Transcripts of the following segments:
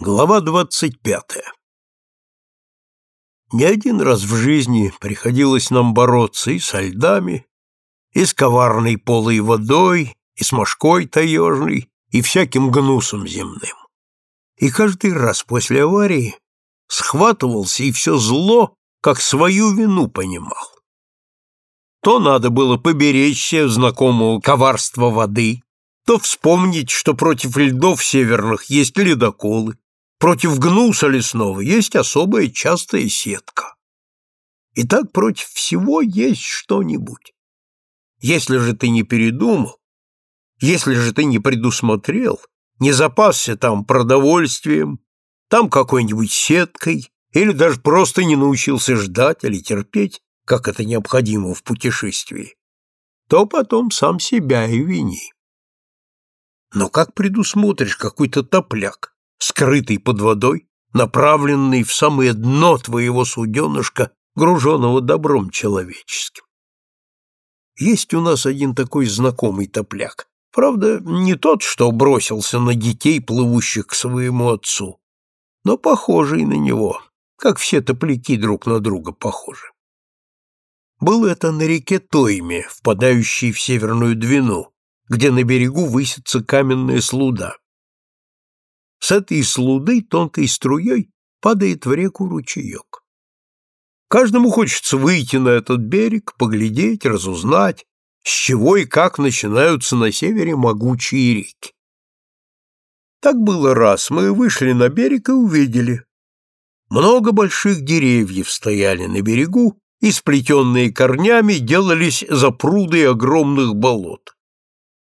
Глава двадцать пятая Не один раз в жизни приходилось нам бороться и со льдами, и с коварной полой водой, и с мошкой таежной, и всяким гнусом земным. И каждый раз после аварии схватывался и все зло, как свою вину понимал. То надо было поберечься знакомого коварства воды, то вспомнить, что против льдов северных есть ледоколы, Против гнуса лесного есть особая частая сетка. И так против всего есть что-нибудь. Если же ты не передумал, если же ты не предусмотрел, не запасся там продовольствием, там какой-нибудь сеткой, или даже просто не научился ждать или терпеть, как это необходимо в путешествии, то потом сам себя и вини. Но как предусмотришь какой-то топляк, скрытый под водой, направленный в самое дно твоего суденышка, груженного добром человеческим. Есть у нас один такой знакомый топляк. Правда, не тот, что бросился на детей, плывущих к своему отцу, но похожий на него, как все топляки друг на друга похожи. Был это на реке Тойме, впадающей в Северную Двину, где на берегу высится каменная слуда. С этой слуды тонкой струей падает в реку ручеек. Каждому хочется выйти на этот берег, поглядеть, разузнать, с чего и как начинаются на севере могучие реки. Так было раз, мы вышли на берег и увидели. Много больших деревьев стояли на берегу, и сплетенные корнями делались запруды огромных болот.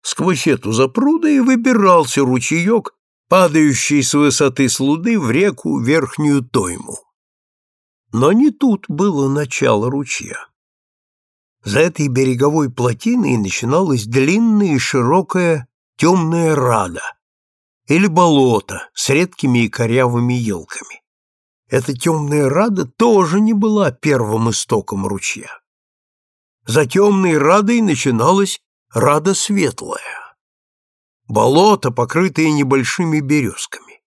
Сквозь эту запруду и выбирался ручеек, падающий с высоты слуды в реку Верхнюю Тойму. Но не тут было начало ручья. За этой береговой плотиной начиналась длинная и широкая темная рада или болото с редкими и корявыми елками. Эта темная рада тоже не была первым истоком ручья. За темной радой начиналась рада светлая болото, покрытое небольшими березками.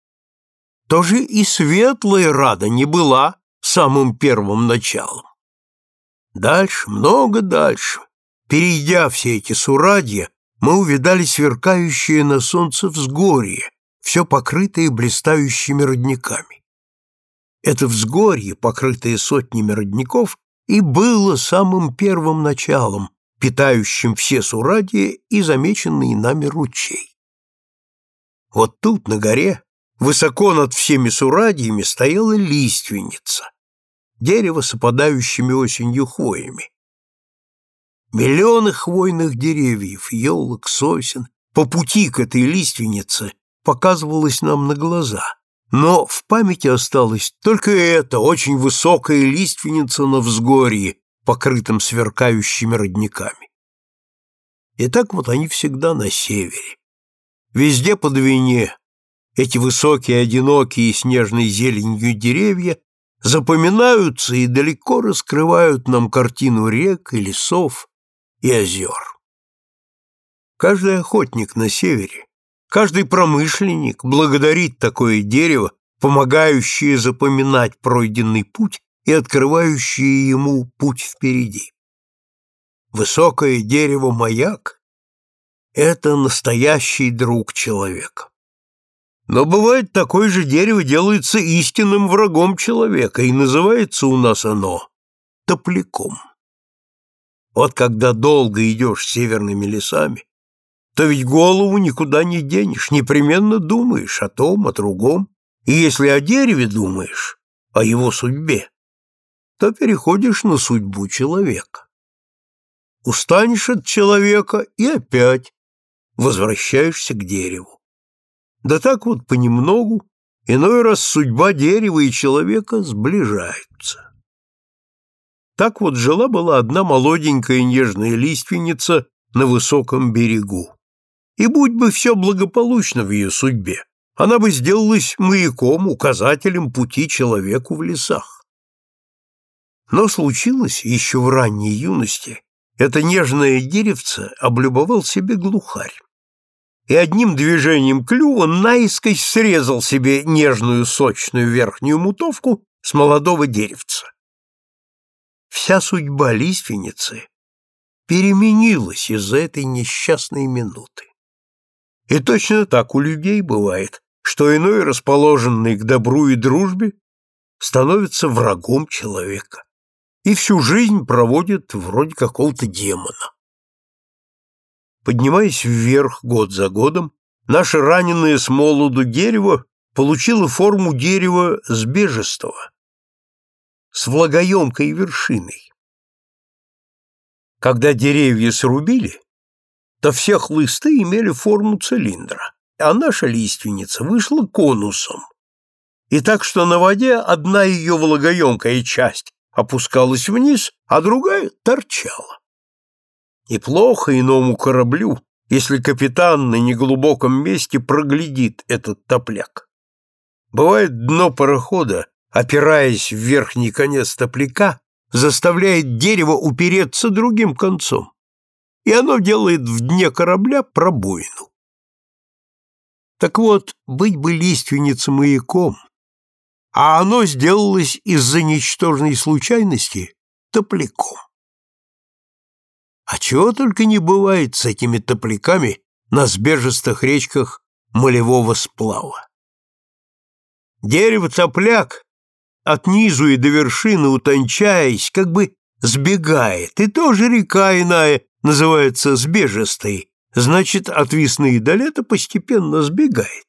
Тоже и светлая рада не была самым первым началом. Дальше, много дальше, перейдя все эти сурадья, мы увидали сверкающее на солнце взгорье, все покрытое блистающими родниками. Это взгорье, покрытое сотнями родников, и было самым первым началом, питающим все сурадья и замеченный нами ручей. Вот тут, на горе, высоко над всеми сурадьями, стояла лиственница, дерево с опадающими осенью хвоями. Миллионы хвойных деревьев, елок, сосен по пути к этой лиственнице показывалось нам на глаза, но в памяти осталась только эта очень высокая лиственница на взгорье, покрытом сверкающими родниками. И так вот они всегда на севере. Везде по двине эти высокие, одинокие снежной зеленью деревья запоминаются и далеко раскрывают нам картину рек и лесов и озер. Каждый охотник на севере, каждый промышленник благодарит такое дерево, помогающее запоминать пройденный путь и открывающее ему путь впереди. Высокое дерево-маяк это настоящий друг человека. Но бывает, такое же дерево делается истинным врагом человека, и называется у нас оно топляком. Вот когда долго идешь северными лесами, то ведь голову никуда не денешь, непременно думаешь о том, о другом, и если о дереве думаешь, о его судьбе, то переходишь на судьбу человека. Устанешь от человека и опять возвращаешься к дереву. Да так вот понемногу, иной раз судьба дерева и человека сближаются. Так вот жила-была одна молоденькая нежная лиственница на высоком берегу. И будь бы все благополучно в ее судьбе, она бы сделалась маяком, указателем пути человеку в лесах. Но случилось еще в ранней юности, это нежное деревце облюбовал себе глухарь и одним движением клюва наискось срезал себе нежную сочную верхнюю мутовку с молодого деревца. Вся судьба лиственницы переменилась из-за этой несчастной минуты. И точно так у людей бывает, что иной, расположенный к добру и дружбе, становится врагом человека и всю жизнь проводит вроде какого-то демона. Поднимаясь вверх год за годом, наше раненое с молоду дерево получило форму дерева сбежестого, с влагоемкой вершиной. Когда деревья срубили, то все хлысты имели форму цилиндра, а наша лиственница вышла конусом. И так что на воде одна ее влагоемкая часть опускалась вниз, а другая торчала. И плохо иному кораблю, если капитан на неглубоком месте проглядит этот топляк. Бывает, дно парохода, опираясь в верхний конец топляка, заставляет дерево упереться другим концом, и оно делает в дне корабля пробоину. Так вот, быть бы лиственница маяком, а оно сделалось из-за ничтожной случайности топляком. А чего только не бывает с этими топляками на сбежистых речках молевого сплава. Дерево-топляк от низу и до вершины утончаясь, как бы сбегает, и тоже река иная называется сбежистой, значит, от весны до лета постепенно сбегает.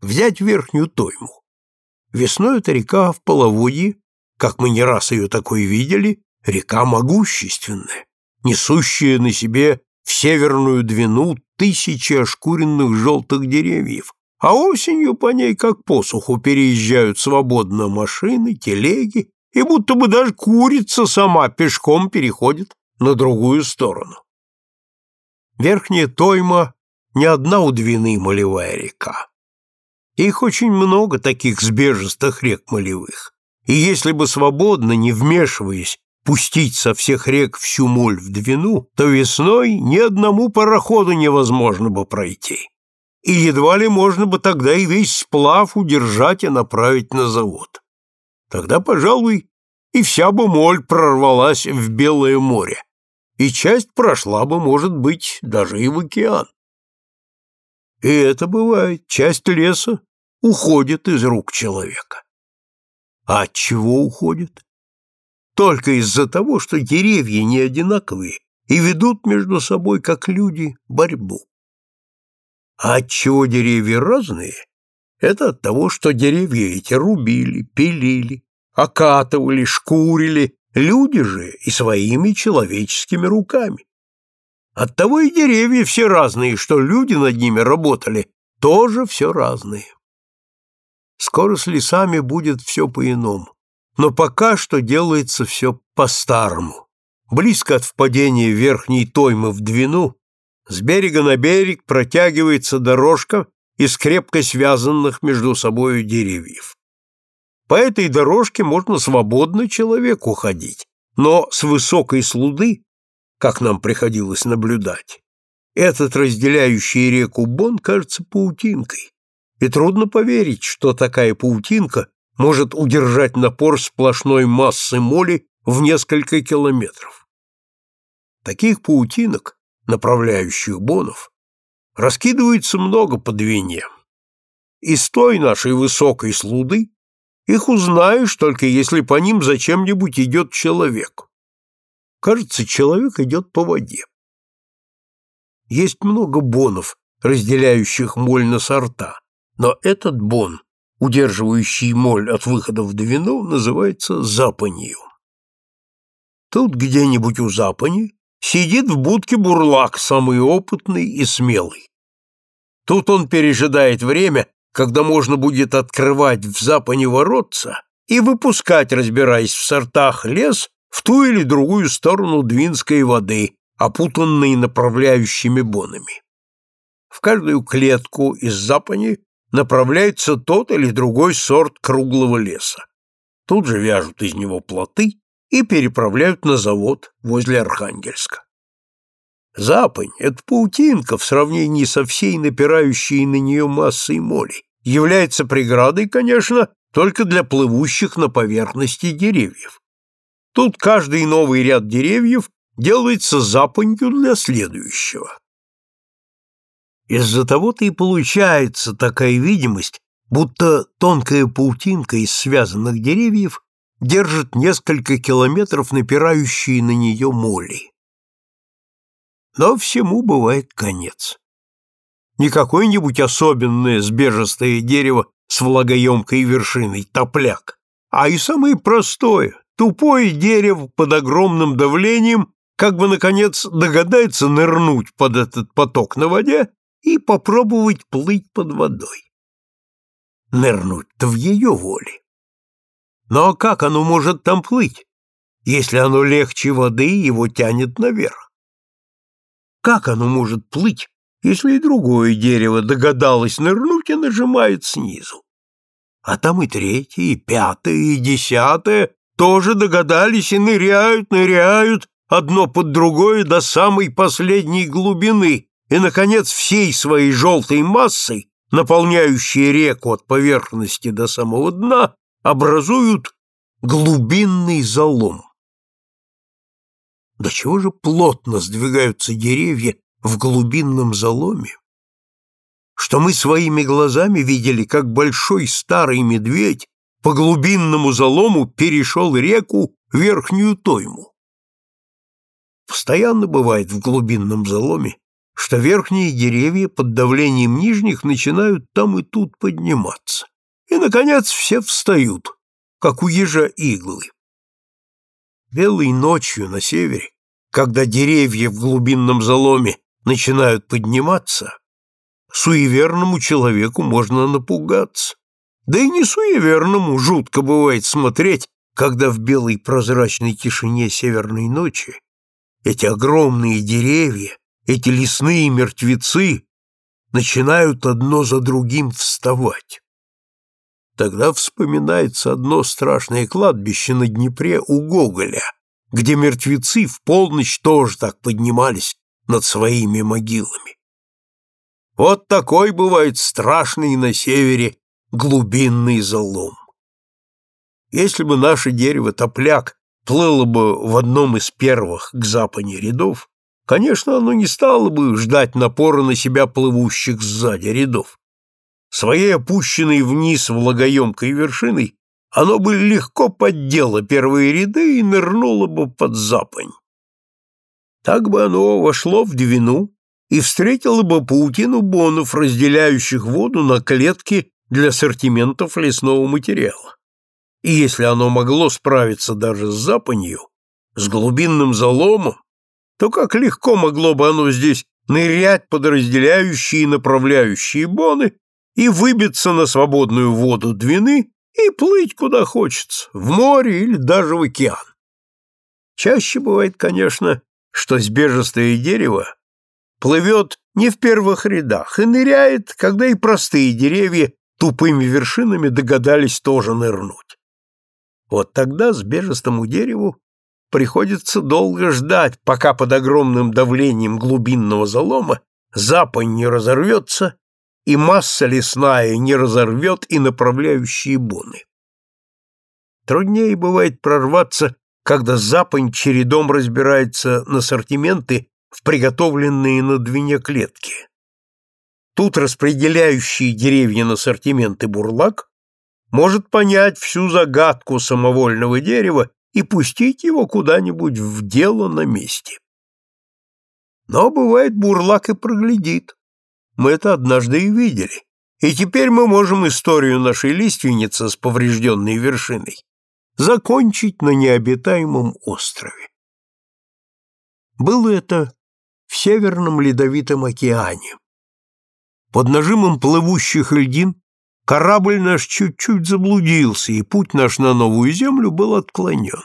Взять верхнюю тойму. Весной эта река в половодье, как мы не раз ее такой видели, река могущественная, несущая на себе в северную двину тысячи ошкуренных желтых деревьев, а осенью по ней, как посуху, переезжают свободно машины, телеги, и будто бы даже курица сама пешком переходит на другую сторону. Верхняя Тойма не одна у Двины молевая река. Их очень много таких сбежистых рек молевых, и если бы свободно, не вмешиваясь, пустить со всех рек всю моль в Двину, то весной ни одному пароходу невозможно бы пройти и едва ли можно бы тогда и весь сплав удержать и направить на завод. Тогда, пожалуй, и вся бы моль прорвалась в Белое море, и часть прошла бы, может быть, даже и в океан. И это бывает, часть леса уходит из рук человека. А от чего уходит? Только из-за того, что деревья не одинаковые и ведут между собой, как люди, борьбу. А отчего деревья разные? Это от того, что деревья эти рубили, пилили, окатывали, шкурили, люди же и своими человеческими руками. Оттого и деревья все разные, что люди над ними работали, тоже все разные. Скоро с лесами будет все по-иному, но пока что делается все по-старому. Близко от впадения верхней тоймы в Двину с берега на берег протягивается дорожка из крепко связанных между собою деревьев. По этой дорожке можно свободно человеку ходить, но с высокой слуды, как нам приходилось наблюдать, этот разделяющий реку Бон кажется паутинкой, и трудно поверить, что такая паутинка может удержать напор сплошной массы моли в несколько километров. Таких паутинок направляющих бонов, раскидывается много по Двине. Из той нашей высокой слуды их узнаешь только если по ним зачем-нибудь идет человек. Кажется, человек идет по воде. Есть много бонов, разделяющих моль на сорта, но этот бон, удерживающий моль от выхода в Двину, называется запанью. Тут где-нибудь у запани Сидит в будке бурлак, самый опытный и смелый. Тут он пережидает время, когда можно будет открывать в запане воротца и выпускать, разбираясь в сортах, лес в ту или другую сторону Двинской воды, опутанной направляющими бонами. В каждую клетку из запани направляется тот или другой сорт круглого леса. Тут же вяжут из него плоты и переправляют на завод возле Архангельска. Запонь — это паутинка в сравнении со всей напирающей на нее массой моли. Является преградой, конечно, только для плывущих на поверхности деревьев. Тут каждый новый ряд деревьев делается запонью для следующего. Из-за того-то и получается такая видимость, будто тонкая паутинка из связанных деревьев держит несколько километров напирающие на нее моли. Но всему бывает конец. Не какое-нибудь особенное сбежистое дерево с влагоемкой вершиной, топляк, а и самое простое, тупое дерево под огромным давлением как бы, наконец, догадается нырнуть под этот поток на воде и попробовать плыть под водой. Нырнуть-то в ее воле. Но как оно может там плыть, если оно легче воды его тянет наверх? Как оно может плыть, если и другое дерево догадалось нырнуть и нажимает снизу? А там и третье, и пятое, и десятое тоже догадались и ныряют, ныряют, одно под другое до самой последней глубины, и, наконец, всей своей желтой массой, наполняющей реку от поверхности до самого дна, образуют глубинный залом. До чего же плотно сдвигаются деревья в глубинном заломе, что мы своими глазами видели, как большой старый медведь по глубинному залому перешел реку Верхнюю Тойму. Постоянно бывает в глубинном заломе, что верхние деревья под давлением нижних начинают там и тут подниматься. И, наконец, все встают, как у ежа иглы. Белой ночью на севере, когда деревья в глубинном заломе начинают подниматься, суеверному человеку можно напугаться. Да и не суеверному жутко бывает смотреть, когда в белой прозрачной тишине северной ночи эти огромные деревья, эти лесные мертвецы начинают одно за другим вставать. Тогда вспоминается одно страшное кладбище на Днепре у Гоголя, где мертвецы в полночь тоже так поднимались над своими могилами. Вот такой бывает страшный на севере глубинный залом. Если бы наше дерево-топляк плыло бы в одном из первых к запане рядов, конечно, оно не стало бы ждать напора на себя плывущих сзади рядов. Своей опущенной вниз влагоемкой вершиной оно бы легко поддело первые ряды и нырнуло бы под запань. Так бы оно вошло в Двину и встретило бы паутину бонов, разделяющих воду на клетки для ассортиментов лесного материала. И если оно могло справиться даже с запанью, с глубинным заломом, то как легко могло бы оно здесь нырять под разделяющие и направляющие боны и выбиться на свободную воду Двины и плыть куда хочется, в море или даже в океан. Чаще бывает, конечно, что сбежистое дерево плывет не в первых рядах и ныряет, когда и простые деревья тупыми вершинами догадались тоже нырнуть. Вот тогда сбежистому дереву приходится долго ждать, пока под огромным давлением глубинного залома запань не разорвется и масса лесная не разорвет и направляющие боны. Труднее бывает прорваться, когда запань чередом разбирается на ассортименты в приготовленные на двине клетки. Тут распределяющий деревья на ассортименты бурлак может понять всю загадку самовольного дерева и пустить его куда-нибудь в дело на месте. Но бывает бурлак и проглядит. Мы это однажды и видели. И теперь мы можем историю нашей лиственницы с поврежденной вершиной закончить на необитаемом острове. Было это в Северном Ледовитом океане. Под нажимом плывущих льдин корабль наш чуть-чуть заблудился, и путь наш на новую землю был отклонен.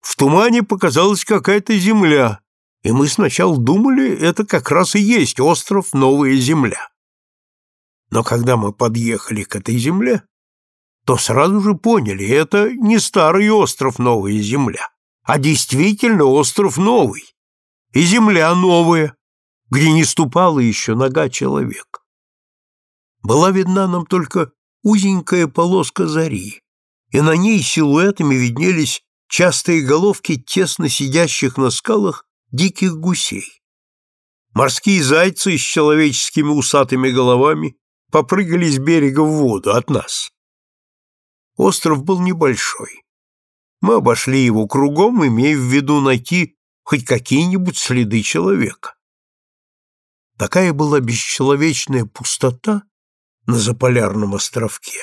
В тумане показалась какая-то земля, и мы сначала думали, это как раз и есть остров Новая Земля. Но когда мы подъехали к этой земле, то сразу же поняли, это не старый остров Новая Земля, а действительно остров Новый. и земля новая, где не ступала еще нога человека. Была видна нам только узенькая полоска зари, и на ней силуэтами виднелись частые головки тесно сидящих на скалах диких гусей. Морские зайцы с человеческими усатыми головами попрыгали с берега в воду от нас. Остров был небольшой. Мы обошли его кругом, имея в виду найти хоть какие-нибудь следы человека. Такая была бесчеловечная пустота на заполярном островке,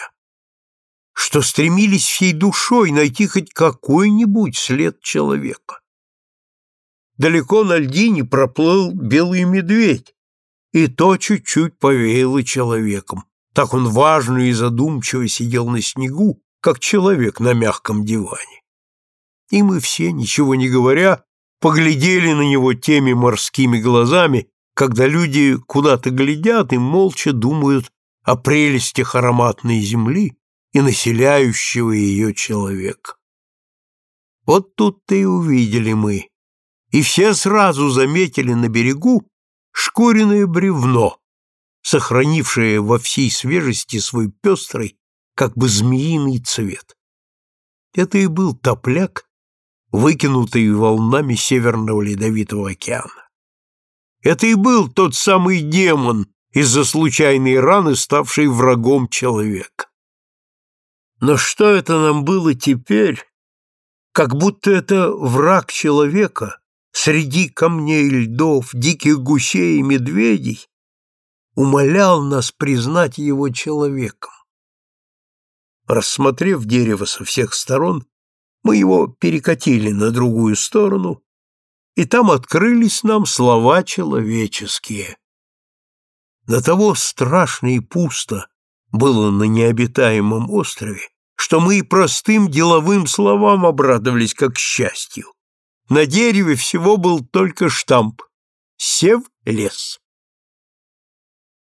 что стремились всей душой найти хоть какой-нибудь след человека. Далеко на льдине проплыл белый медведь, и то чуть-чуть повеяло человеком. Так он важно и задумчиво сидел на снегу, как человек на мягком диване. И мы все, ничего не говоря, поглядели на него теми морскими глазами, когда люди куда-то глядят и молча думают о прелестях ароматной земли и населяющего ее человека. Вот тут-то и увидели мы, и все сразу заметили на берегу шкуренное бревно, сохранившее во всей свежести свой пестрый, как бы змеиный цвет. Это и был топляк, выкинутый волнами Северного Ледовитого океана. Это и был тот самый демон, из-за случайной раны ставший врагом человека. Но что это нам было теперь, как будто это враг человека среди камней, льдов, диких гусей и медведей умолял нас признать его человеком. Рассмотрев дерево со всех сторон, мы его перекатили на другую сторону, и там открылись нам слова человеческие. До того страшно и пусто было на необитаемом острове, что мы и простым деловым словам обрадовались как счастью. На дереве всего был только штамп «Сев лес».